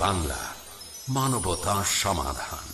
বাংলা মানবতা সমাধান।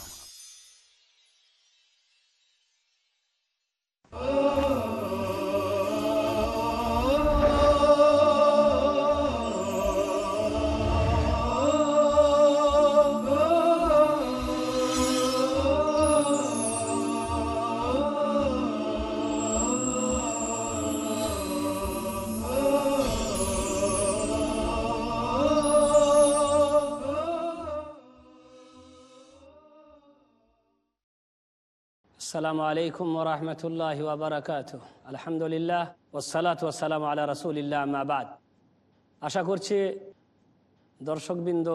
আসসালামু আলাইকুম ওরহমতুল্লাহ ওবরাকাত আলহামদুলিল্লাহ ওসালাত ওসালাম আল্লাহ রসুলিল্লা আবাদ আশা করছি দর্শকবৃন্দ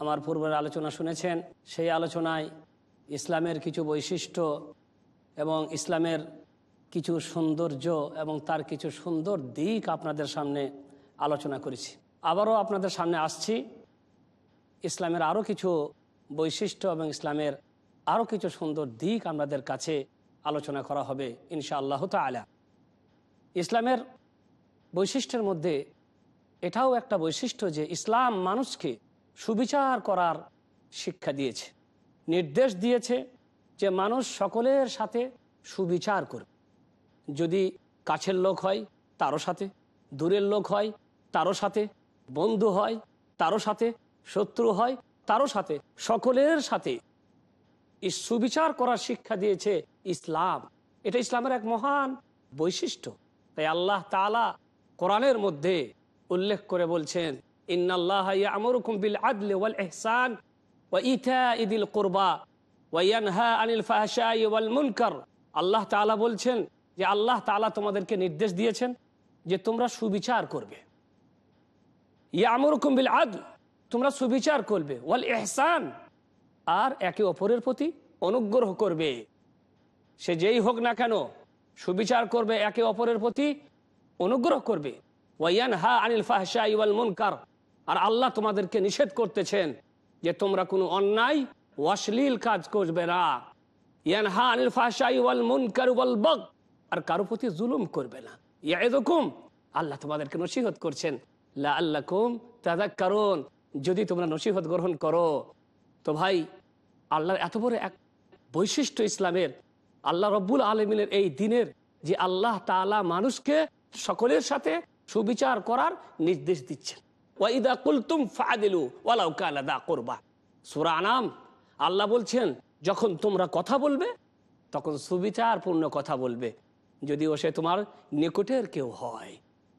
আমার পূর্বের আলোচনা শুনেছেন। সেই আলোচনায় ইসলামের কিছু বৈশিষ্ট্য এবং ইসলামের কিছু সৌন্দর্য এবং তার কিছু সুন্দর দিক আপনাদের সামনে আলোচনা করেছি। আবারও আপনাদের সামনে আসছি। ইসলামের আরও কিছু বৈশিষ্ট্য এবং ইসলামের আরও কিছু সুন্দর দিক আমাদের কাছে আলোচনা করা হবে ইনশা আল্লাহ তালা ইসলামের বৈশিষ্ট্যের মধ্যে এটাও একটা বৈশিষ্ট্য যে ইসলাম মানুষকে সুবিচার করার শিক্ষা দিয়েছে, নির্দেশ দিয়েছে যে মানুষ সকলের সাথে সুবিচার করবে যদি কাছের লোক হয়, তারও সাথে, দূরের লোক হয়, তারও সাথে, বন্ধু হয়, তারও সাথে, শত্রু হয়, তারও সাথে, সকলের সাথে এই সুবিচার করার শিক্ষা দিয়েছে ইসলাম। এটা ইসলামের এক মহান বৈশিষ্ট্য। তাই আল্লাহ তালা কোরআনের মধ্যে উল্লেখ করে বলছেন আল্লাহ তাআলা বলছেন যে, আল্লাহ তাআলা তোমাদেরকে নির্দেশ দিয়েছেন যে তোমরা সুবিচার করবে। ইয়ামুরুকুম বিল আদল, তোমরা সুবিচার করবে। ওয়াল ইহসান আর একে অপরের প্রতি অনুগ্রহ করবে। সে যেই হোক না কেন, সুবিচার করবে একে অপরের প্রতি অনুগ্রহ করবে। ওয়াইয়ান হা আনিল ফাহশা ইওয়াল মুনকার। আর আল্লাহ তোমাদেরকে নিষেধ করতেছেন যে তোমরা কোনো অন্যায়, অশ্লীল কাজ করবে না। ইয়ান হা আনিল ফাহশা ইওয়াল মুনকার ওয়াল বগ। আর কারও প্রতি জুলুম করবে না। ইয়া এরকম আল্লাহ তোমাদেরকে নসিহত করছেন। লা আল্লাহ কুম তাদা কারণ যদি তোমরা নসিহত গ্রহণ করো। তো ভাই আল্লাহর এত বড় এক বৈশিষ্ট্য ইসলামের, আল্লাহ রব্বুল আলমিনের এই দিনের যে আল্লাহ তালা মানুষকে সকলের সাথে সুবিচার করার নির্দেশ দিচ্ছেন। ওয়াইদা কুলতুম ফাদিলু ওয়ালাউ কালাদা করবা। সুরা আনাম, আল্লাহ বলছেন, যখন তোমরা কথা বলবে, তখন সুবিচারপূর্ণ কথা বলবে। যদিও সে তোমার নিকটের কেউ হয়।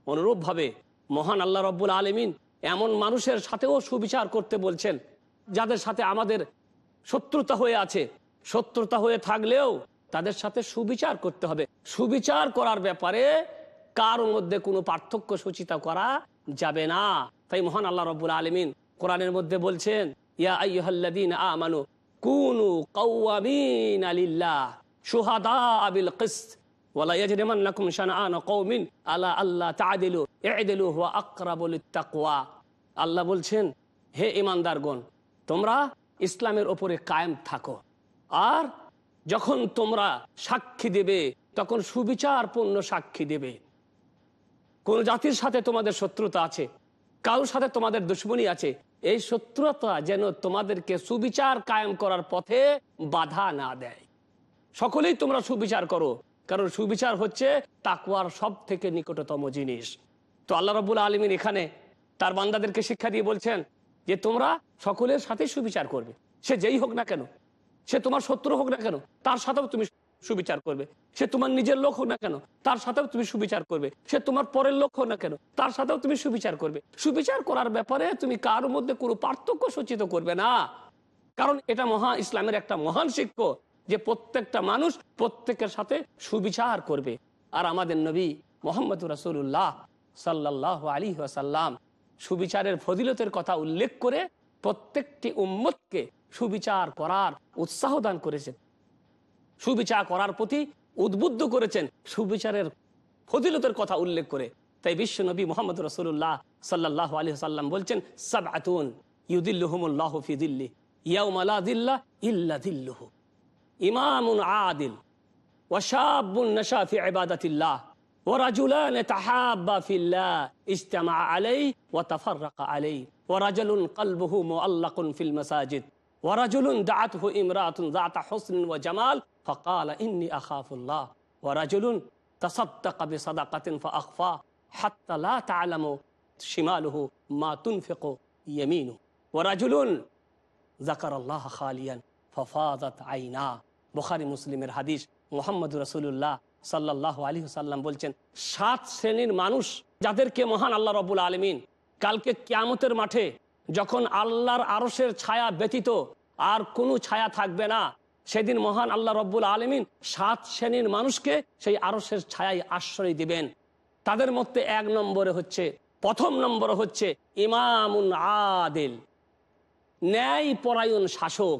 অনুরূপভাবে মহান আল্লাহ রব্বুল আলমিন এমন মানুষের সাথেও সুবিচার করতে বলছেন, যাদের সাথে আমাদের শত্রুতা হয়ে আছে। শত্রুতা হয়ে থাকলেও তাদের সাথে সুবিচার করতে হবে। সুবিচার করার ব্যাপারে কার মধ্যে কোনো পার্থক্য সূচিত করা যাবে না। তাই মহান আল্লাহ রব্বুল আলমিন কোরআনের মধ্যে বলছেন কুনু আলিল্লাহ আবিল আল্লাহ বলছেন, হে ঈমানদারগণ, তোমরা ইসলামের ওপরে কায়েম থাকো। আর যখন তোমরা সাক্ষী দেবে, তখন সুবিচারপূর্ণ সাক্ষী দেবে। কোন জাতির সাথে তোমাদের শত্রুতা আছে কারোর সাথে তোমাদের দুশ্মনী আছে, এই শত্রুতা যেন তোমাদেরকে সুবিচার কায়েম করার পথে বাধা না দেয়। সকলেই তোমরা সুবিচার করো, কারণ সুবিচার হচ্ছে তাকুয়ার সব থেকে নিকটতম জিনিস। তো আল্লাহ রবুল আলমিন এখানে তার বান্দাদেরকে শিক্ষা দিয়ে বলছেন যে তোমরা সকলের সাথে সুবিচার করবে। সে যেই হোক না কেন, সে তোমার শত্রু হোক না কেন, তার সাথেও তুমি সুবিচার করবে। সে তোমার নিজের লোক হোক না কেন, তার সাথেও তুমি সুবিচার করবে। সে তোমার পরের লোক হোক না কেন, তার সাথেও তুমি সুবিচার করবে। সুবিচার করার ব্যাপারে তুমি কার মধ্যে কোনো পার্থক্য সূচিত করবে না। কারণ এটা মহা ইসলামের একটা মহান শিক্ষ যে প্রত্যেকটা মানুষ প্রত্যেকের সাথে সুবিচার করবে। আর আমাদের নবী মোহাম্মদ রাসুল্লাহ সাল্লাহ আলী সাল্লাম সুবিচারের ফজিলতের কথা উল্লেখ করে প্রত্যেকটি উম্মতকে সুবিচার করার উৎসাহ দান করেছেন। সুবিচার করার প্রতি উদ্বুদ্ধ করেছেন। সুবিচারের ফজিলতের কথা উল্লেখ করে। তাই বিশ্ব নবী মোহাম্মদ রসুল্লাহ সাল্লাহ আলী সাল্লাম বলছেন সাব আতুন ইউদিল্লুহমুল্লাহ ইমামুন আদিল ওয়াশাবুন নশাফি আবাদাতিল্লাহ ورجلان تحابا في الله اجتمع عليه وتفرق عليه ورجل قلبه معلق في المساجد ورجل دعته امرأة ذات حسن وجمال فقال إني أخاف الله ورجل تصدق بصدقة فأخفى حتى لا تعلم شماله ما تنفق يمينه ورجل জাকার আল্লাহ খালিয়ান ফফাদাত আইনা বুখারি মুসলিমের হাদিস মোহাম্মদ রসুল্লাহ সাল্লাহ আলী সাল্লাম বলছেন, সাত শ্রেণির মানুষ যাদেরকে মহান আল্লাহ রবুল আলমিন কালকে কিয়ামতের মাঠে যখন আল্লাহর আরসের ছায়া ব্যতীত আর কোনো ছায়া থাকবে না, সেদিন মহান আল্লাহ রব্বুল আলমিন সাত শ্রেণির মানুষকে সেই আরসের ছায়ায় আশ্রয় দিবেন। তাদের মধ্যে এক নম্বরে হচ্ছে, প্রথম নম্বর হচ্ছে ইমামুন আদেল ন্যায় পরায়ণ শাসক।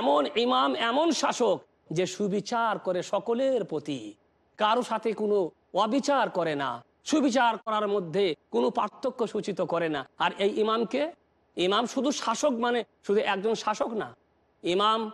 এমন ইমাম, এমন শাসক যে সুবিচার করে সকলের প্রতি। কারও সাথে কোনো অবিচার করে না। সুবিচার করার মধ্যে কোনো পার্থক্য সূচিত করে না। আর এই ইমামকে? ইমাম শুধু শাসক মানে শুধু একজন শাসক না। ইমাম,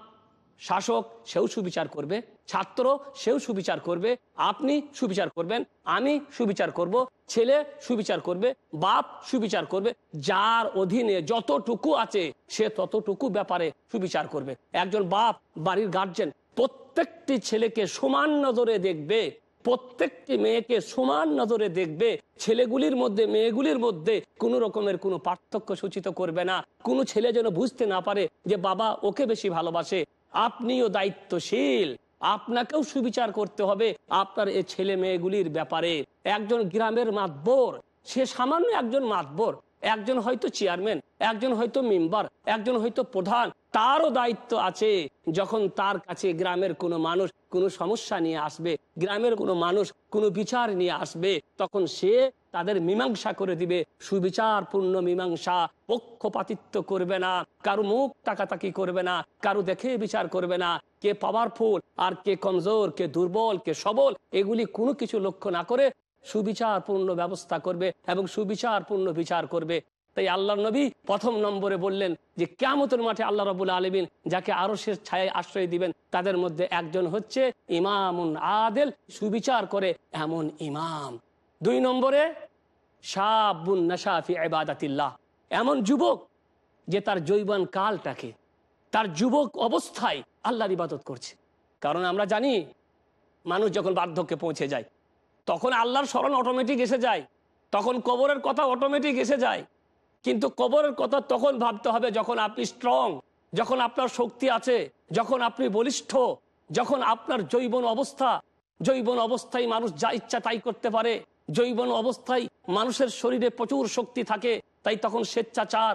শাসক, সেও সুবিচার করবে। ছাত্র, সেও সুবিচার করবে। আপনি সুবিচার করবেন, আমি সুবিচার করব। ছেলে সুবিচার করবে, বাপ সুবিচার করবে। যার অধীনে যতটুকু আছে, সে ততটুকু ব্যাপারে সুবিচার করবে। একজন বাপ, বাড়ির গার্জেন প্রত্যেকটি ছেলেকে সমান নজরে দেখবে, প্রত্যেকটি মেয়েকে সমান নজরে দেখবে, ছেলেগুলির মধ্যে, মেয়েগুলির মধ্যে কোনো রকমের কোনো পার্থক্য সূচিত করবে না। কোনো ছেলে যেন বুঝতে না পারে যে বাবা ওকে বেশি ভালোবাসে, আপনিও দায়িত্বশীল, আপনাকেও সুবিচার করতে হবে আপনার এ ছেলে মেয়েগুলির ব্যাপারে। একজন গ্রামের মাতবর, সে সামান্য একজন মাতবর একজন হয়তো চেয়ারম্যান, একজন হয়তো মেম্বার, একজন হয়তো প্রধান, তারও দায়িত্ব আছে যখন তার কাছে গ্রামের কোনো মানুষ কোনো সমস্যা নিয়ে আসবে, গ্রামের কোনো মানুষ কোনো বিচার নিয়ে আসবে, তখন সে তাদের মীমাংসা করে দিবে। সুবিচারপূর্ণ মীমাংসা পক্ষপাতিত্ব করবে না, কারও মুখ তাকাতাকি করবে না, কারও দেখে বিচার করবে না, কে পাওয়ারফুল আর কে কমজোর, কে দুর্বল, কে সবল, এগুলি কোনো কিছু লক্ষ্য না করে সুবিচারপূর্ণ ব্যবস্থা করবে এবং সুবিচারপূর্ণ বিচার করবে। তাই আল্লাহ নবী প্রথম নম্বরে বললেন যে কেমতের মাঠে আল্লাহ রবুল আলমিন যাকে আরও শেষ ছায় আশ্রয় দিবেন, তাদের মধ্যে একজন হচ্ছে ইমামুন আদেল, সুবিচার করে এমন ইমাম। দুই নম্বরে, শাবুন নাসাফি এবাদাতিল্লাহ এমন যুবক যে তার জৈবন কালটাকে, তার যুবক অবস্থায় আল্লাহর ইবাদত করছে। কারণ আমরা জানি, মানুষ যখন বার্ধক্যে পৌঁছে যায় তখন আল্লাহর স্মরণ অটোমেটিক এসে যায়। তখন কবরের কথা অটোমেটিক এসে যায়। কিন্তু কবরের কথা তখন ভাবতে হবে যখন আপনি স্ট্রং যখন আপনার শক্তি আছে, যখন আপনি বলিষ্ঠ, যখন আপনার জৈবন অবস্থা জৈবন অবস্থায় মানুষ যা ইচ্ছা তাই করতে পারে জৈবন অবস্থায় মানুষের শরীরে প্রচুর শক্তি থাকে, তাই তখন স্বেচ্ছাচার,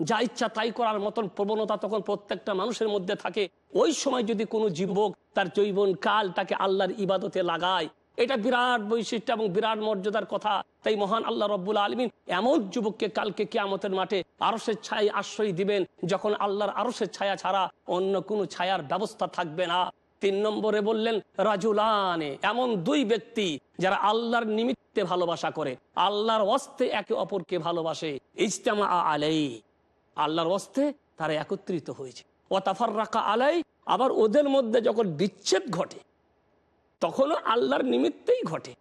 যা ইচ্ছা তাই করার মতন প্রবণতা তখন প্রত্যেকটা মানুষের মধ্যে থাকে। ওই সময় যদি কোনো যুবক তার জৈবন কাল তাকে আল্লাহর ইবাদতে লাগায় এটা বিরাট বৈশিষ্ট্য এবং বিরাট মর্যাদার কথা। তাই মহান আল্লাহ রব্বুল আলমিন এমন যুবককে কালকে কিয়ামতের মাঠে আরসের ছায় আশ্রয় দিবেন, যখন আল্লাহর আরসের ছায়া ছাড়া অন্য কোনো ছায়ার ব্যবস্থা থাকবে না। তিন নম্বরে বললেন, রাজুলানে, এমন দুই ব্যক্তি যারা আল্লাহর নিমিত্তে ভালোবাসা করে, আল্লাহর অস্তে একে অপরকে ভালোবাসে, ইজতেমা আলাই আল্লাহর অস্তে তারা একত্রিত হয়েছে। ওয়াতাফার রাখা আলাই আবার ওদের মধ্যে যখন বিচ্ছেদ ঘটে তখনও আল্লাহর নিমিত্তেই ঘটে।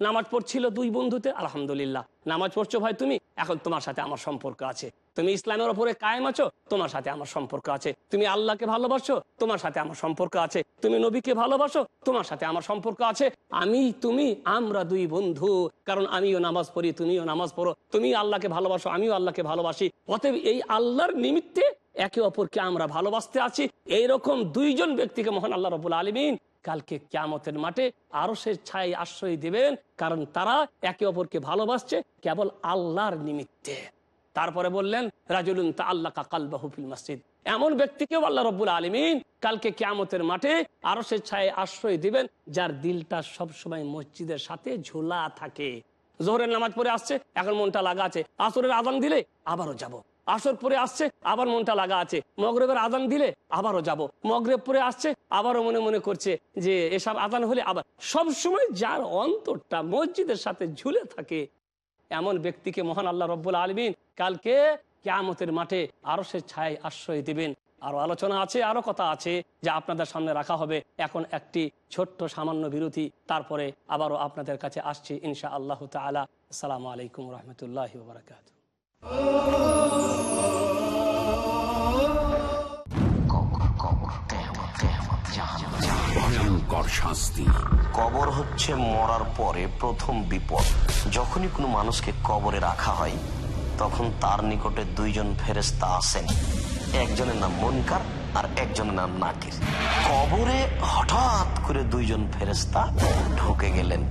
নামাজ পড়ছিল দুই বন্ধুতে, আলহামদুলিল্লাহ। নামাজ পড়ছো ভাই তুমি? এখন তোমার সাথে আমার সম্পর্ক আছে। তুমি ইসলামের ওপরে কায়েম আছো? তোমার সাথে আমার সম্পর্ক আছে। তুমি আল্লাহকে ভালোবাসো? তোমার সাথে আমার সম্পর্ক আছে। তুমি নবীকে ভালোবাসো? তোমার সাথে আমার সম্পর্ক আছে। আমি, তুমি, আমরা দুই বন্ধু। কারণ আমিও নামাজ পড়ি, তুমিও নামাজ পড়ো। তুমি আল্লাহকে ভালোবাসো, আমিও আল্লাহকে ভালোবাসি। অতএব এই আল্লাহর নিমিত্তে একে অপরকে আমরা ভালোবাসতে আছি। এইরকম দুইজন ব্যক্তিকে মহান আল্লাহ রবুল আলমিন কালকে ক্যামতের মাঠে আরও সে ছাই আশ্রয় দিবেন, কারণ তারা একে অপরকে ভালোবাসছে কেবল আল্লাহর নিমিত্তে। তারপরে বললেন, রাজুলুন তা আল্লাহ কাকাল বাহুফিল মসজিদ। এমন ব্যক্তিকেও আল্লাহ রব্বুল আলমিন কালকে ক্যামতের মাঠে আরও সে ছায় আশ্রয় দিবেন, যার দিলটা সবসময় মসজিদের সাথে ঝোলা থাকে। জোহরের নামাজ পড়ে আসছে, এখন মনটা লাগা আছে। আসরের আদান দিলে আবারও যাব। আসর পরে আসছে, আবার মনটা লাগা আছে। মগরেবের আদান দিলে আবারও যাব। মগরেব পরে আসছে, আবারও মনে মনে করছে যে এসব আদান হলে আবার। সব সময় যার অন্তরটা মসজিদের সাথে ঝুলে থাকে, এমন ব্যক্তিকে মহান আল্লাহ রব্বুল আলমিন কালকে কেয়ামতের মাঠে আরও সে ছায় আশ্রয় দিবেন। আরও আলোচনা আছে, আরও কথা আছে যা আপনাদের সামনে রাখা হবে। এখন একটি ছোট্ট সামান্য বিরতি, তারপরে আবারও আপনাদের কাছে আসছি ইনশা আল্লাহ তালা আসসালামু আলাইকুম রহমতুল্লাহ বারকাত ভয়ঙ্কর শাস্তি। কবর হচ্ছে মরার পরে প্রথম বিপদ। যখনই কোনো মানুষকে কবরে রাখা হয় তখন তার নিকটে দুইজন ফেরেস্তা আসেন। একজনের নাম মনকার আর একজনের নাম নাকির। কবরে হঠাৎ করে দুইজন ফেরেস্তা ঢুকে গেলেন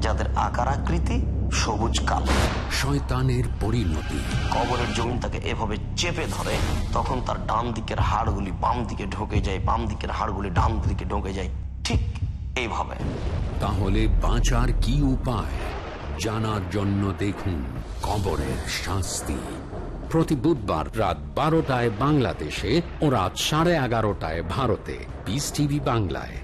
যাদের আকার আকৃতি সবুজ কালো। শয়তানের পরিণতি। কবরের জমিন তাকে এভাবে চেপে ধরে তখন তার ডান দিকের হাড়গুলি বাম দিকে ঢোকে যায় বাম দিকের হাড়গুলি ডান দিকে ঢোকে যায়। ঠিক এইভাবে। তাহলে বাঁচার কি উপায়? জানার জন্য দেখুন কবরের শাস্তি। প্রতি বুধবার রাত বারোটায় বাংলাদেশে ও রাত সাড়ে এগারোটায় ভারতে। পিস টিভি বাংলায়।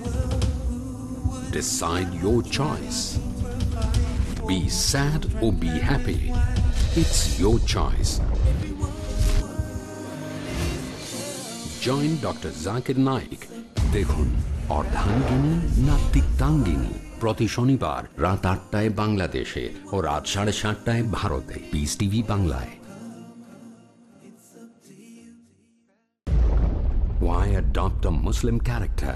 decide your choice be sad or be happy it's your choice join doctor Zakir Naik দেখুন অর্ধাঙ্গিনী না তিক্তাঙ্গিনী প্রতি শনিবার রাত আটটায় বাংলাদেশে ও রাত সাড়ে সাতটায় ভারতে পিস টিভি বাংলায় Why adopt a Muslim character?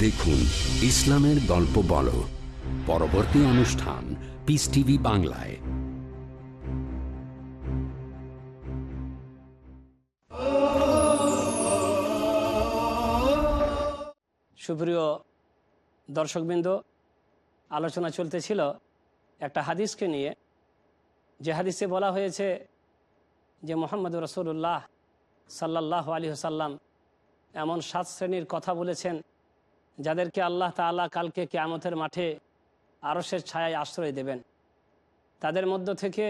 দেখুন ইসলামের গল্প বলো। পরবর্তী অনুষ্ঠান পিস টিভি বাংলায়। সুপ্রিয় দর্শকবৃন্দ, আলোচনা চলতেছিল একটা হাদিসকে নিয়ে। যে হাদিসে বলা হয়েছে যে মোহাম্মদ রসুল্লাহ সাল্লাহ আলী সাল্লাম এমন সাত শ্রেণির কথা বলেছেন যাদেরকে আল্লাহ তাআলা কালকে কেয়ামতের মাঠে আরসের ছায়ায় আশ্রয় দেবেন। তাদের মধ্য থেকে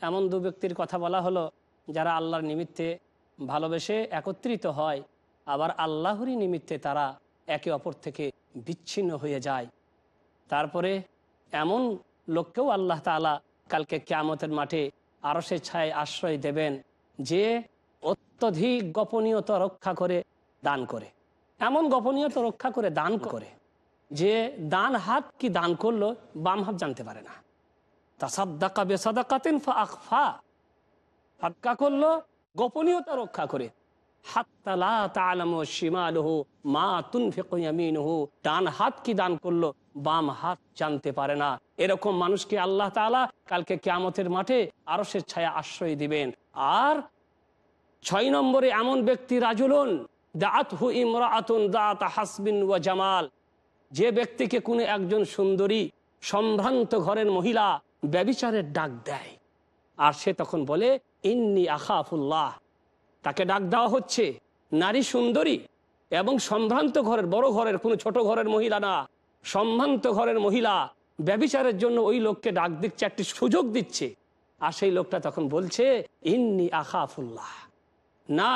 এমন দু ব্যক্তির কথা বলা হলো, যারা আল্লাহর নিমিত্তে ভালোবেসে একত্রিত হয়, আবার আল্লাহরই নিমিত্তে তারা একে অপর থেকে বিচ্ছিন্ন হয়ে যায়। তারপরে এমন লোককেও আল্লাহ তাআলা কালকে কেয়ামতের মাঠে আরও সে ছায় আশ্রয় দেবেন, যে অত্যধিক গোপনীয়তা রক্ষা করে, দান করে। এমন গোপনীয়তা রক্ষা করে দান করে যে দান হাত কি দান করল বাম হাত জানতে পারে না। তাসাদ্দাকা বেসাদাকাতিন ফা আখফা সাদকা করল, গোপনীয়তা রক্ষা করে। ডান হাত কি দান করল, বাম হাত জানতে পারে না। এরকম মানুষকে আল্লাহ কালকে কিয়ামতের মাঠে আরশের ছায়া আশ্রয় দিবেন। আর ছয় নম্বরে এমন ব্যক্তি রাজুলুন হাসবিন জামাল। যে ব্যক্তিকে কোনো একজন সুন্দরী সম্ভ্রান্ত ঘরের মহিলা ব্যবিচারের ডাক দেয়, আর সে তখন বলে, ইন্নি আখাফুল্লাহ। তাকে ডাক দেওয়া হচ্ছে, নারী সুন্দরী এবং সম্ভ্রান্ত ঘরের, বড় ঘরের, কোনো ছোট ঘরের মহিলা না। সম্ভ্রান্ত ঘরের মহিলা ব্যবিচারের জন্য ওই লোককে ডাক দিচ্ছে, একটি সুযোগ দিচ্ছে। আর সেই লোকটা তখন বলছে, ইন্নি আখাফুল্লাহ। না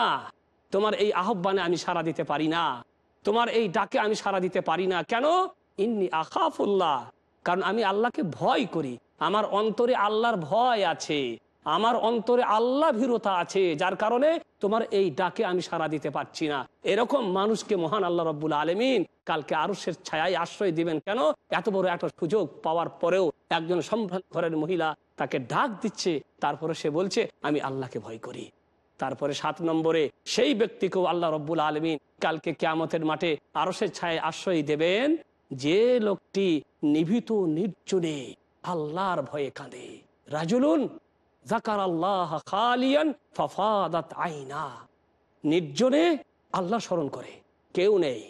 তোমার এই আহ্বানে আমি সাড়া দিতে পারি না। তোমার এই ডাকে আমি সাড়া দিতে পারি না। কেন? ইন্নি আখাফুল্লাহ। কারণ আমি আল্লাহকে ভয় করি। আমার অন্তরে আল্লাহর ভয় আছে। আমার অন্তরে আল্লাহ ভীরতা আছে। যার কারণে তোমার এই ডাকে আমি সাড়া দিতে পারছি না। এরকম মানুষকে মহান আল্লাহ রব্বুল আলমিন কালকে আরসের ছায়ায় আশ্রয় দিবেন। কেন? এত বড় একটা সুযোগ পাওয়ার পরেও একজন সম্ভ্রান্ত ঘরের মহিলা তাকে ডাক দিচ্ছে। তারপরে সে বলছে, আমি আল্লাহকে ভয় করি। তারপরে সাত নম্বরে, সেই ব্যক্তিকেও আল্লাহ রব্বুল আলমিন কালকে কেয়ামতের মাঠে আরও সে ছায় আশ্রয় দেবেন, যে লোকটি নিভিত নির্জনে আল্লাহর ভয়ে কাঁদে। রাজুলুন জাকার আল্লাহ খালিয়ান ফাফাদাত আইনা। নির্জনে আল্লাহ স্মরণ করে, কেউ নেই,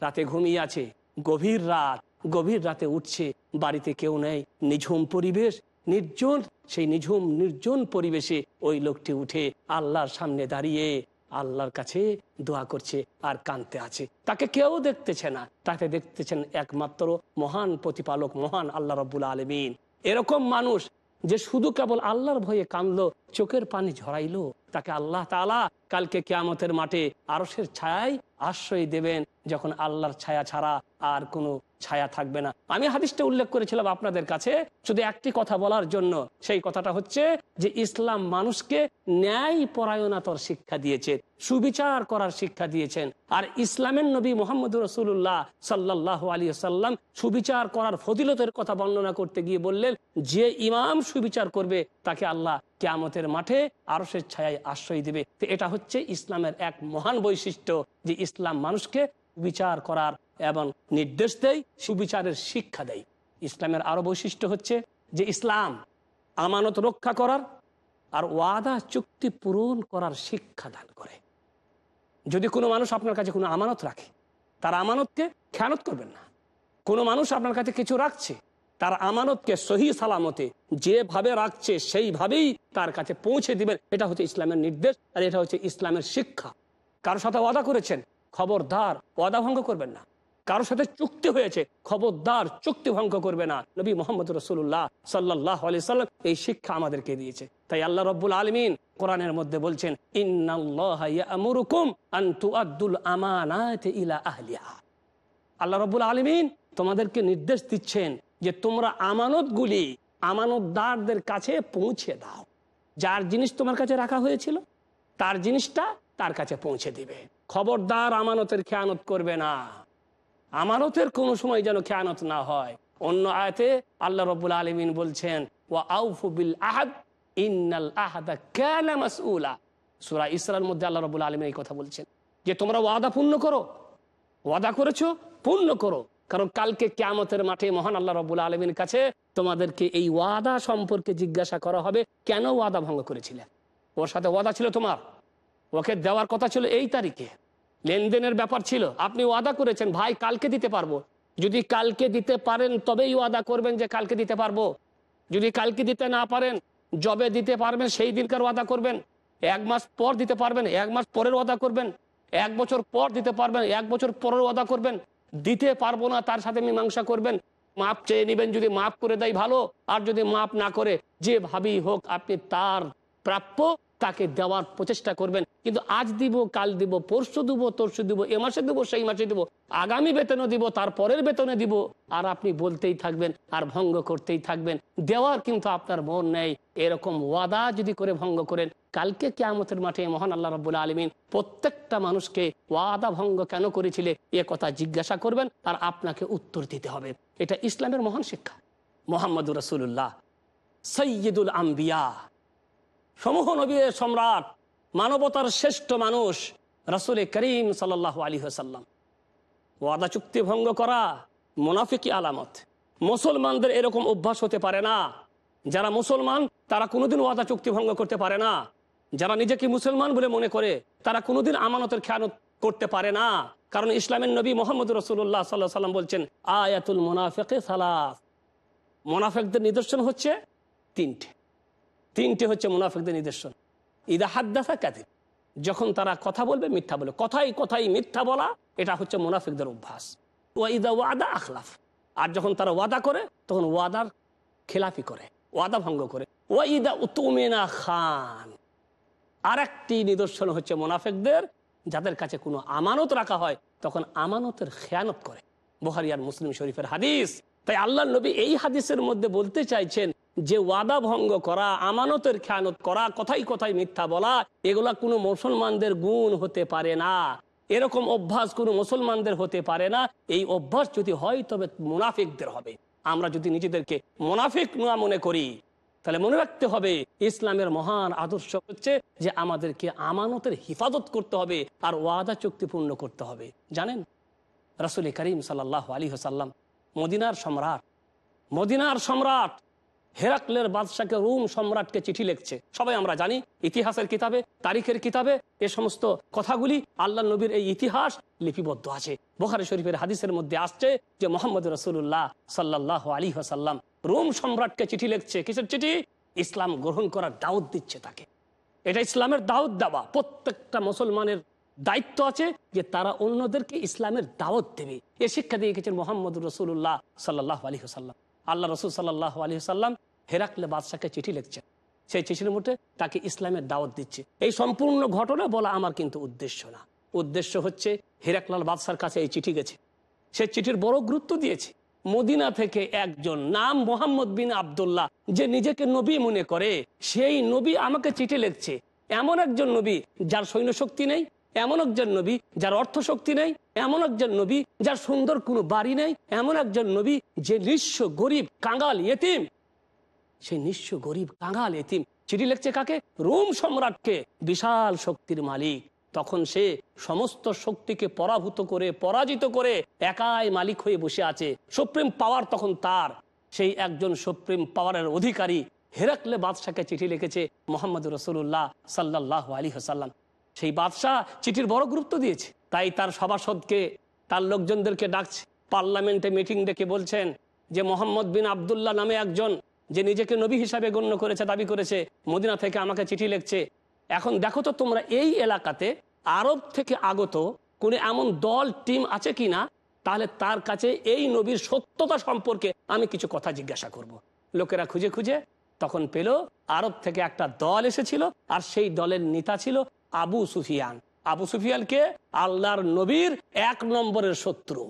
রাতে ঘুমিয়ে আছে, গভীর রাত, গভীর রাতে উঠছে, বাড়িতে কেউ নেই, নিঝুম পরিবেশ নির্জন, সেই নিঝুম, নির্জন পরিবেশে ওই লোকটি উঠে আল্লাহর সামনে দাঁড়িয়ে আল্লাহর কাছে দোয়া করছে আর কানতে আছে। তাকে কেউ দেখতেছে না। তাকে দেখতেছেন একমাত্র মহান প্রতিপালক, মহান আল্লাহ রব্বুল আলমিন। এরকম মানুষ যে শুধু কেবল আল্লাহর ভয়ে কানলো চোখের পানি ঝরাইলো, তাকে আল্লাহ তালা কালকে কেয়ামতের মাঠে আরসের ছায় আশ্রয় দেবেন। যখন আল্লাহর ছায়া ছাড়া আর কোনো ছায়া থাকবে না। আমি হাদিসটা উল্লেখ করেছিলাম আপনাদের কাছে, শুধু একটি কথা বলার জন্য। সেই কথাটা হচ্ছে যে, ইসলাম মানুষকে ন্যায় পরায়ণাতর শিক্ষা দিয়েছে, সুবিচার করার শিক্ষা দিয়েছেন। আর ইসলামের নবী মোহাম্মদ রসুল্লাহ সাল্লাহ আলী সাল্লাম সুবিচার করার ফজিলতের কথা বর্ণনা করতে গিয়ে বললেন, যে ইমাম সুবিচার করবে, তাকে আল্লাহ কেয়ামতের মাঠে আরসের ছায় আশ্রয় দিবে। তো এটা হচ্ছে ইসলামের এক মহান বৈশিষ্ট্য যে, ইসলাম মানুষকে বিচার করার এবং নির্দেশ দেয়, সুবিচারের শিক্ষা দেয়। ইসলামের আরও বৈশিষ্ট্য হচ্ছে যে ইসলাম আমানত রক্ষা করার আর ওয়াদা চুক্তি পূরণ করার শিক্ষা দান করে। যদি কোনো মানুষ আপনার কাছে কোনো আমানত রাখে, তার আমানতকে খেয়ানত করবেন না। কোনো মানুষ আপনার কাছে কিছু রাখছে, তার আমানতকে সহি সালামতে যেভাবে রাখছে, সেইভাবেই তার কাছে পৌঁছে দিবেন। এটা হচ্ছে ইসলামের নির্দেশ আর এটা হচ্ছে ইসলামের শিক্ষা। কারোর সাথে ওয়াদা করেছেন খবরদার ওয়াদা ভঙ্গ করবেন না। কারোর সাথে চুক্তি হয়েছে, খবরদার চুক্তি ভঙ্গ করবে না। নবী মোহাম্মদ রসুল্লাহ সাল্লাহ আলি এই শিক্ষা আমাদেরকে দিয়েছে। তাই আল্লাহ রব্বুল আলমিন কোরআনের মধ্যে বলছেন আল্লাহ রব্বুল আলমিন তোমাদেরকে নির্দেশ দিচ্ছেন যে তোমরা আমানতগুলি আমানতদারদের কাছে পৌঁছে দাও। যার জিনিস তোমার কাছে রাখা হয়েছিল, তার জিনিসটা তার কাছে পৌঁছে দিবে। খবরদার আমানতের খেয়ানত করবে না। আমানতের কোনো সময় যেন খেয়ানত না হয়। অন্য আয়তে আল্লাহ রব্বুল আলমিন বলছেন ও আউফুবিল আহাদ, ইন্নাল আহাদা সুরা ইসরার মধ্যে আল্লাহ রব্বুল আলমিন এই কথা বলছেন, যে তোমরা ওয়াদা পূর্ণ করো, ওয়াদা করেছ, পূর্ণ করো। কারণ কালকে কেয়ামতের মাঠে মহান আল্লাহ রবুল আলমীর কাছে তোমাদেরকে এই ওয়াদা সম্পর্কে জিজ্ঞাসা করা হবে, কেন ওয়াদা ভঙ্গ করেছিলে? ওর সাথে ওয়াদা ছিল তোমার? ওকে দেওয়ার কথা ছিল এই তারিখে। লেনদেনের ব্যাপার ছিল। আপনি ওয়াদা করেছেন, ভাই, কালকে দিতে পারব। যদি কালকে দিতে পারেন, তবেই ওয়াদা করবেন যে কালকে দিতে পারব। যদি কালকে দিতে না পারেন জবে দিতে পারবেন, সেই দিনকার ওয়াদা করবেন। এক মাস পর দিতে পারবেন, এক মাস পরের ওয়াদা করবেন। এক বছর পর দিতে পারবেন, এক বছর পরের ওয়াদা করবেন। দিতে পারব না, তার সাথে মীমাংসা করবেন। মাপ চেয়ে নেবেন, যদি মাপ করে দেয় ভালো, আর যদি মাপ না করে, যে ভাবি হোক, আপনি তার প্রাপ্য তাকে দেওয়ার প্রচেষ্টা করবেন। কিন্তু আজ দিব, কাল দিব, পরশু দিব, তরশু দিব, এ মাসে দিব, সেই মাসে দিব, আগামী বেতনও দিব তার পরের বেতনে দিব, আর আপনি বলতেই থাকবেন, আর ভঙ্গ করতেই থাকবেন। দেওয়ার কিন্তু আপনার মন নেই। এরকম ওয়াদা যদি করে ভঙ্গ করেন, কালকে কেয়ামতের মাঠে মহান আল্লাহ রব আলমিন প্রত্যেকটা মানুষকে ওয়াদা ভঙ্গ কেন করেছিলে, এ কথা জিজ্ঞাসা করবেন, আর আপনাকে উত্তর দিতে হবে। এটা ইসলামের মহান শিক্ষা। মোহাম্মদুর রসুল্লাহ সৈয়দুল আম্বিয়া। সমূহ নবীর সম্রাট, মানবতার শ্রেষ্ঠ মানুষ রসুল করিম সাল আলী হাসাল্লাম ওয়াদা চুক্তি ভঙ্গ করা মোনাফিকি আলামত। মুসলমানদের এরকম অভ্যাস হতে পারে না। যারা মুসলমান, তারা কোনোদিন ওয়াদা চুক্তি ভঙ্গ করতে পারে না। যারা নিজেকে মুসলমান বলে মনে করে, তারা কোনোদিন আমানতের খেয়ানত করতে পারে না। কারণ ইসলামের নবী মোহাম্মদ রসুল্লাহ সাল্লাহ সাল্লাম বলছেন, আয়াতুল মোনাফেকে সালাস। মোনাফেকদের নিদর্শন হচ্ছে তিনটে। তিনটে হচ্ছে মুনাফিকদের নিদর্শন। ইদা হাদ্দাসা কাদিব যখন তারা কথা বলবে, মিথ্যা বলে কথাই কথাই মিথ্যা বলা, এটা হচ্ছে মুনাফিকদের অভ্যাস। ওয়াইদা ওয়াদা আখলাফ। আর যখন তারা ওয়াদা করে, তখন ওয়াদার খেলাফি করে, ওয়াদা ভঙ্গ করে। ওয়াইদা উতুমেনা খান। আর একটি নিদর্শন হচ্ছে মোনাফেকদের, যাদের কাছে কোনো আমানত রাখা হয়, তখন আমানতের খেয়ানত করে। বোহারি আর মুসলিম শরীফের হাদিস তাই আল্লাহ নবী এই হাদিসের মধ্যে বলতে চাইছেন যে ওয়াদা ভঙ্গ করা, আমানতের খেয়ানত করা, কথাই কথাই মিথ্যা বলা, এগুলা কোনো মুসলমানদের গুণ হতে পারে না। এরকম অভ্যাস কোনো মুসলমানদের হতে পারে না। এই অভ্যাস যদি হয় তবে মুনাফিকদের হবে। আমরা যদি নিজেদেরকে মুনাফিক না মনে করি, তাহলে মনে রাখতে হবে ইসলামের মহান আদর্শ হচ্ছে যে আমাদেরকে আমানতের হিফাজত করতে হবে আর ওয়াদা চুক্তি পূর্ণ করতে হবে। জানেন? রাসুল করিম সাল্লাহ আলী হাসাল্লাম মদিনার সম্রাট। মদিনার সম্রাট হেরাকলের বাদশাকে রুম সম্রাটকে চিঠি লিখছে। সবাই আমরা জানি ইতিহাসের কিতাবে, তারিখের কিতাবে এ সমস্ত কথাগুলি আল্লাহ নবীর এই ইতিহাস লিপিবদ্ধ আছে। বোখারি শরীফের হাদিসের মধ্যে আসছে যে মোহাম্মদ রসুল্লাহ সাল্লাহ আলী হাসাল্লাম রোম সম্রাটকে চিঠি লিখছে। কিসের চিঠি? ইসলাম গ্রহণ করার দাওয়াত দিচ্ছে তাকে। এটা ইসলামের দাওয়াত দেওয়া। প্রত্যেকটা মুসলমানের দায়িত্ব আছে যে তারা অন্যদেরকে ইসলামের দাওয়াত দেবে। এ শিক্ষা দিয়ে গেছেন মোহাম্মদ রসুল্লাহ সাল্লাহ আলী হাসাল্লাম আল্লাহ রসুল সাল্লাহ আলী সাল্লাম হেরাকলে বাদশাকে চিঠি লিখছেন। সেই চিঠির মধ্যে তাকে ইসলামের দাওয়াত দিচ্ছে। এই সম্পূর্ণ ঘটনা বলা আমার কিন্তু উদ্দেশ্য না। উদ্দেশ্য হচ্ছে হেরাকলাল বাদশার কাছে এই চিঠি গেছে। সে চিঠির বড় গুরুত্ব দিয়েছে। মদিনা থেকে একজন নাম মোহাম্মদ বিন আবদুল্লাহ, যে নিজেকে নবী মনে করে, সেই নবী আমাকে চিঠি লিখছে। এমন একজন নবী যার সৈন্য শক্তি নেই এমন একজন নবী যার অর্থ শক্তি নেই, এমন একজন নবী যার সুন্দর কোনো বাড়ি নেই, এমন একজন নবী যে নিঃস্ব গরিব কাঙ্গাল ইয়েতিম। সেই নিঃস্ব গরিব কাঙ্গাল এতিম চিঠি লিখছে কাকে? রোম সম্রাটকে, বিশাল শক্তির মালিক। তখন সে সমস্ত শক্তিকে পরাভূত করে, পরাজিত করে একাই মালিক হয়ে বসে আছে। সুপ্রিম পাওয়ার তখন তার। সেই একজন সুপ্রিম পাওয়ারের অধিকারী হেরাকলে বাদশাকে চিঠি লিখেছে মোহাম্মদ রসুল্লাহ সাল্লাহ আলী হাসাল্লাম সেই বাদশাহ চিঠির বড় গুরুত্ব দিয়েছে। তাই তার সভাসদকে, তার লোকজনদেরকে ডাকছে। পার্লামেন্টে মিটিং ডেকে বলছেন যে, মোহাম্মদ বিন আবদুল্লাহ নামে একজন যে নিজেকে নবী হিসাবে গণ্য করেছে, দাবি করেছে, মদিনা থেকে আমাকে চিঠি লিখছে। এখন দেখো তো তোমরা এই এলাকাতে আরব থেকে আগত কোন এমন দল, টিম আছে কি না তাহলে তার কাছে এই নবীর সত্যতা সম্পর্কে আমি কিছু কথা জিজ্ঞাসা করব। লোকেরা খুঁজে খুঁজে তখন পেল, আরব থেকে একটা দল এসেছিল, আর সেই দলের নেতা ছিল আবু সুফিয়ান। আবু সুফিয়ানকে আল্লাহর নবীর এক নম্বরের শত্রু,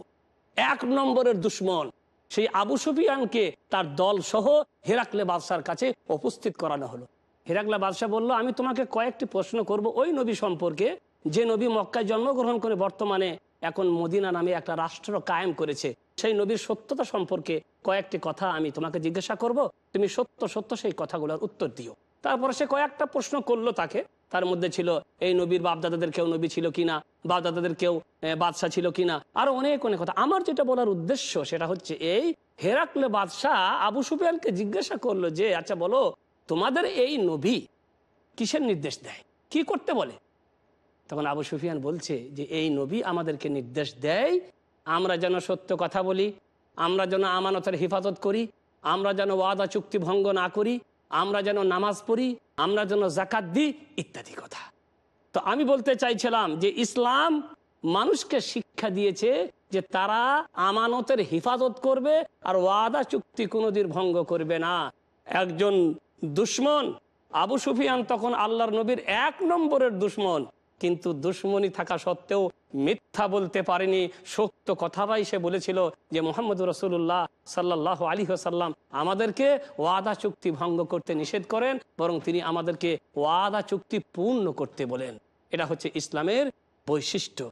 এক নম্বরের দুশ্মন। সেই আবু সুফিয়ানকে তার দল সহ হেরাকলে বাদশার কাছে উপস্থিত করানো হলো। হেরাকলে বাদশাহ বলল, আমি তোমাকে কয়েকটি প্রশ্ন করব ওই নবী সম্পর্কে। যে নবী মক্কায় জন্মগ্রহণ করে বর্তমানে এখন মদিনা নামে একটা রাষ্ট্র কায়েম করেছে, সেই নবীর সত্যতা সম্পর্কে কয়েকটি কথা আমি তোমাকে জিজ্ঞাসা করব। তুমি সত্য সত্য সেই কথাগুলোর উত্তর দিও। তারপরে সে কয়েকটা প্রশ্ন করল তাকে। তার মধ্যে ছিল, এই নবীর বাপদাদাদের কেউ নবী ছিল কিনা? বাপদাদাদের কেউ বাদশাহ ছিল কিনা? আরও অনেক অনেক কথা। আমার যেটা বলার উদ্দেশ্য সেটা হচ্ছে এই, হেরাকলে বাদশাহ আবু সুফিয়ানকে জিজ্ঞাসা করল যে আচ্ছা বলো, তোমাদের এই নবী কিসের নির্দেশ দেয়? কি করতে বলে? তখন আবু সুফিয়ান বলছে যে, এই নবী আমাদেরকে নির্দেশ দেয়, আমরা যেন সত্য কথা বলি, আমরা যেন আমানতের হেফাজত করি, আমরা যেন ওয়াদা চুক্তি ভঙ্গ না করি আমরা যেন নামাজ পড়ি, আমরা যেন জাকাত দিই, ইত্যাদি কথা। তো আমি বলতে চাইছিলাম যে ইসলাম মানুষকে শিক্ষা দিয়েছে যে তারা আমানতের হিফাজত করবে আর ওয়াদা চুক্তি কোনোদিন ভঙ্গ করবে না। একজন দুশ্মন, আবু সুফিয়ান তখন আল্লাহর নবীর এক নম্বরের দুশ্মন কিন্তু দুশ্মনী থাকা সত্ত্বেও মিথ্যা বলতে পারেনি। সত্য কথাটাই সে বলেছিল যে মোহাম্মদ রসুল্লাহ সাল্লাহ আলী সাল্লাম আমাদেরকে ওয়াদা চুক্তি ভঙ্গ করতে নিষেধ করেন, বরং তিনি আমাদেরকে ওয়াদা চুক্তি পূর্ণ করতে বলেন। এটা হচ্ছে ইসলামের বৈশিষ্ট্য।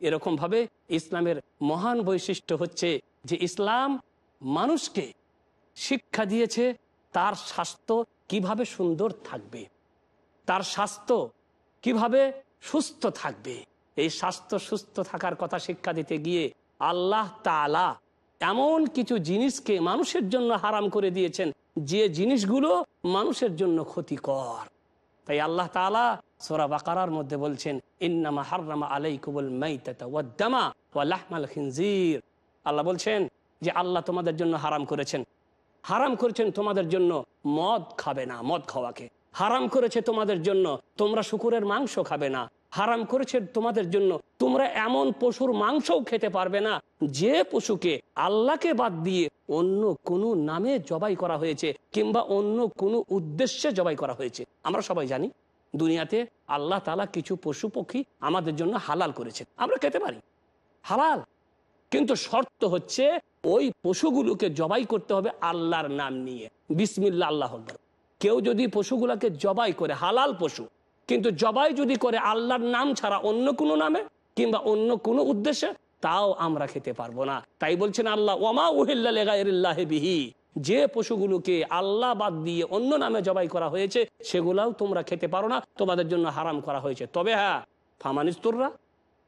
এরকমভাবে ইসলামের মহান বৈশিষ্ট্য হচ্ছে যে ইসলাম মানুষকে শিক্ষা দিয়েছে তার স্বাস্থ্য কীভাবে সুন্দর থাকবে, তার স্বাস্থ্য কীভাবে সুস্থ থাকবে। এই স্বাস্থ্য সুস্থ থাকার কথা শিক্ষা দিতে গিয়ে আল্লাহ তালা এমন কিছু জিনিসকে মানুষের জন্য হারাম করে দিয়েছেন, যে জিনিসগুলো মানুষের জন্য ক্ষতিকর। তাই আল্লাহ তালা সোরা বাকারার মধ্যে বলছেন, ইন্নামা হাররামা আলাই কুবুল খিনজির। আল্লাহ বলছেন যে, আল্লাহ তোমাদের জন্য হারাম করেছেন। হারাম করেছেন তোমাদের জন্য মদ খাবে না, মদ খাওয়াকে। হারাম করেছে তোমাদের জন্য, তোমরা শুকুরের মাংস খাবে না। হারাম করেছে তোমাদের জন্য। তোমরা এমন পশুর মাংসও খেতে পারবে না। যে পশুকে আল্লাহকে বাদ দিয়ে অন্য কোনো নামে জবাই করা হয়েছে কিংবা অন্য কোনো উদ্দেশ্যে জবাই করা হয়েছে। আমরা সবাই জানি, দুনিয়াতে আল্লাহ তালা কিছু পশু পক্ষী আমাদের জন্য হালাল করেছে। আমরা খেতে পারি। হালাল। কিন্তু শর্ত হচ্ছে, ওই পশুগুলোকে জবাই করতে হবে আল্লাহর নাম নিয়ে। বিসমিল্লা আল্লাহ কেউ যদি পশুগুলোকে জবাই করে, হালাল পশু কিন্তু জবাই যদি করে আল্লাহর নাম ছাড়া অন্য কোনো নামে কিংবা অন্য কোনো উদ্দেশ্যে, তাও আমরা খেতে পারব না। তাই বলছেন আল্লাহ ওমা উহিল্লাহ বিহি। যে পশুগুলোকে আল্লাহ বাদ দিয়ে অন্য নামে জবাই করা হয়েছে, সেগুলাও তোমরা খেতে পারো না, তোমাদের জন্য হারাম করা হয়েছে। তবে হ্যাঁ ফামানিস্তুররা,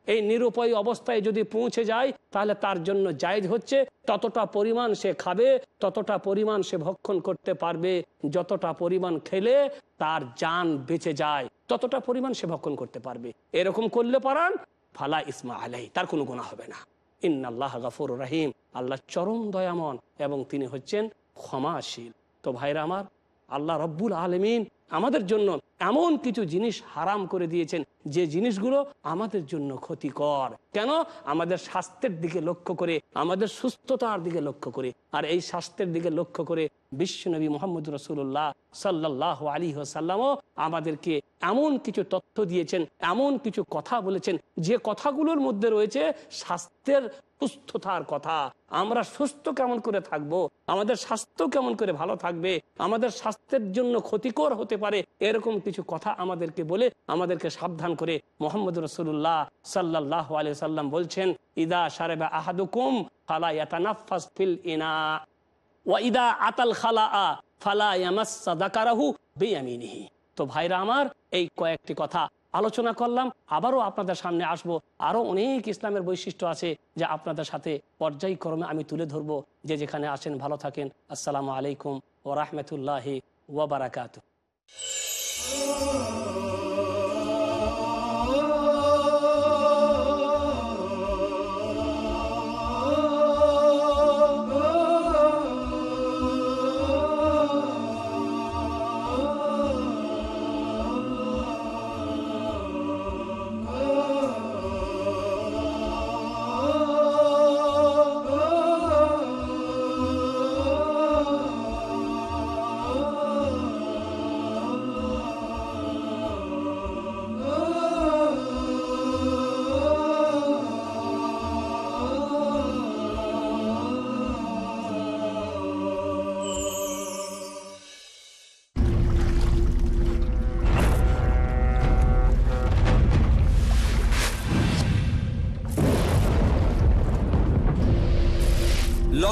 এই নিরুপায় অবস্থায় যদি পৌঁছে যায়, তাহলে তার জন্য জায়জ হচ্ছে, ততটা পরিমাণ সে খাবে, ততটা পরিমাণ সে ভক্ষণ করতে পারবে, যতটা পরিমাণ খেলে তার যান বেঁচে যায়। ততটা পরিমাণ সে ভক্ষণ করতে পারবে। এরকম করলে পারান ফালা ইসমা আলাই তার কোনো গোনা হবে না। ইন্নাল্লাহ গাফুর রাহিম, আল্লাহ চরম দয়ামন এবং তিনি হচ্ছেন ক্ষমাশীল। তো ভাইরা আমার আল্লাহ রব্বুল আলমিন আমাদের জন্য এমন কিছু জিনিস হারাম করে দিয়েছেন, যে জিনিসগুলো আমাদের জন্য ক্ষতিকর। কেন? আমাদের স্বাস্থ্যের দিকে লক্ষ্য করে, আমাদের সুস্থতার দিকে লক্ষ্য করে। আর এই স্বাস্থ্যের দিকে লক্ষ্য করে বিশ্বনবী মোহাম্মদ রসুল্লাহ সাল্লাহ আলী সাল্লামও আমাদেরকে এমন কিছু তথ্য দিয়েছেন, এমন কিছু কথা বলেছেন, যে কথাগুলোর মধ্যে রয়েছে স্বাস্থ্যের সুস্থতার কথা। আমরা সুস্থ কেমন করে থাকব? আমাদের স্বাস্থ্য কেমন করে ভালো থাকবে? আমাদের স্বাস্থ্যের জন্য ক্ষতিকর হতে পারে? এরকম কিছু কথা আমাদেরকে বলে, আমাদেরকে সাবধান করে মোহাম্মদ রসুল্লাহ সাল্লাহ আলি সাল্লাম বলছেন, ইদা সারেবা আহাদুকুম ফালা ইয়াতানাফাস ফিল ইনা। ওয়া ইদা আতাল খালা আ ফালা ইয়ামাসসা দাকারাহু বিয়ামিনিহি। তো ভাইরা আমার, এই কয়েকটি কথা আলোচনা করলাম, আবারও আপনাদের সামনে আসব। আরও অনেক ইসলামের বৈশিষ্ট্য আছে যে আপনাদের সাথে পর্যায়ক্রমে আমি তুলে ধরবো। যে যেখানে আসেন ভালো থাকেন। আসসালামু আলাইকুম ও রাহমতুল্লাহি ওয়াবারাকাত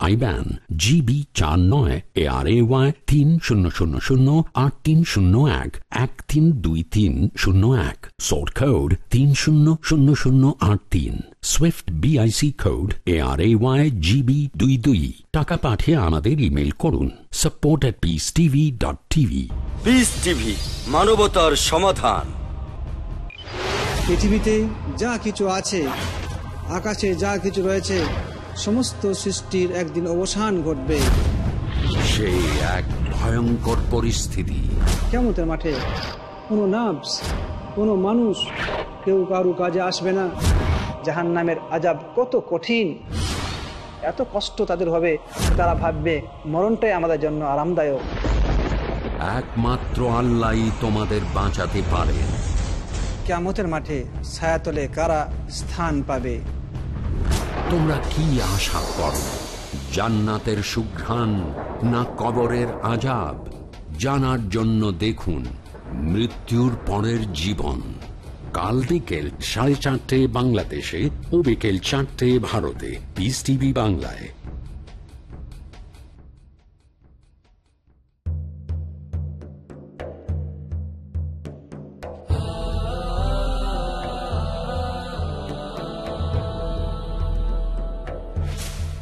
আইব্যান জিবি চার নয় এ আর এ ওয়াই তিন শূন্য শূন্য শূন্য আট তিন শূন্য এক এক তিন দুই তিন শূন্য এক সোর্ট কোড তিন শূন্য শূন্য শূন্য আট তিন swift BIC code A R A Y GB দুই দুই। টাকা পাঠিয়ে আমাদের ইমেল করুন support at peace TV dot TV peace TV মানবতার সমাধান। পৃথিবীতে যা কিছু আছে আকাশে যা কিছু রয়েছে সমস্ত সৃষ্টির একদিন অবসান ঘটবে। সেই এক ভয়ঙ্কর পরিস্থিতি। কেমতের মাঠে কোনো নার্ভস কোনো মানুষ কেউ কারু কাজে আসবে না। জাহান নামের আজাব কত কঠিন। এত কষ্ট তাদের হবে তারা ভাববে মরণটাই আমাদের জন্য আরামদায়ক। একমাত্র আল্লাহ তোমাদের বাঁচাতে পারেন কেমতের মাঠে ছায়াতলে কারা স্থান পাবে? তোমরা কি আশা করো? জান্নাতের সুঘ্রাণ না কবরের আজাব? জানার জন্য দেখুন, মৃত্যুর পরের জীবন। কাল বিকেল সাড়ে চারটে বাংলাদেশে, ও বিকেল চারটে ভারতে। পিস টিভি বাংলায়।